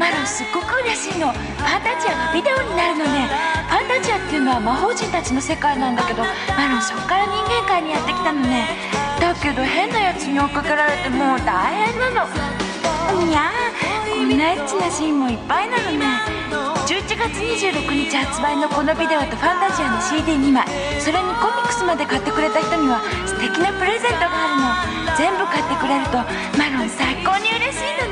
マロンすっごく嬉しいの。ファンタジアがビデオになるのね。ファンタジアっていうのは魔法陣たちの世界なんだけどマロンそっから人間界にやってきたのね。だけど変なやつに追っかけられてもう大変なの。いやこんなエッチなシーンもいっぱいなのね。11月26日発売のこのビデオとファンタジアの CD2 枚。それにコミックスまで買ってくれた人には素敵なプレゼントがあるの。全部買ってくれるとマロン最高に嬉しいのね。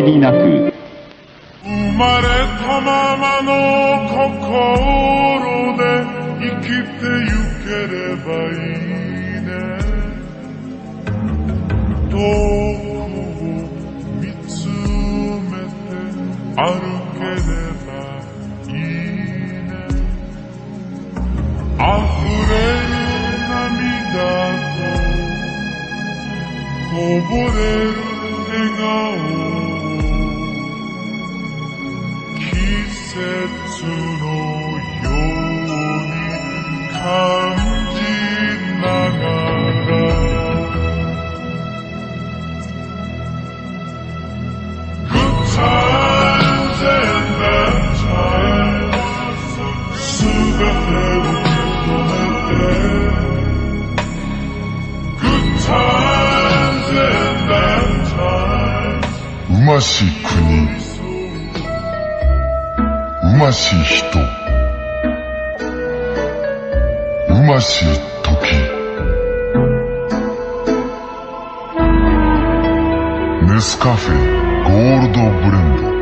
りなく。生まれたままの心で生きてゆければいいね。遠くを見つめて歩ければいいね。溢れる涙とこぼれる笑顔。節のように感じながら Good times and bad times すべてを認めて Good times and bad times うまし国うまし人。うまし時。ネスカフェゴールドブレンド。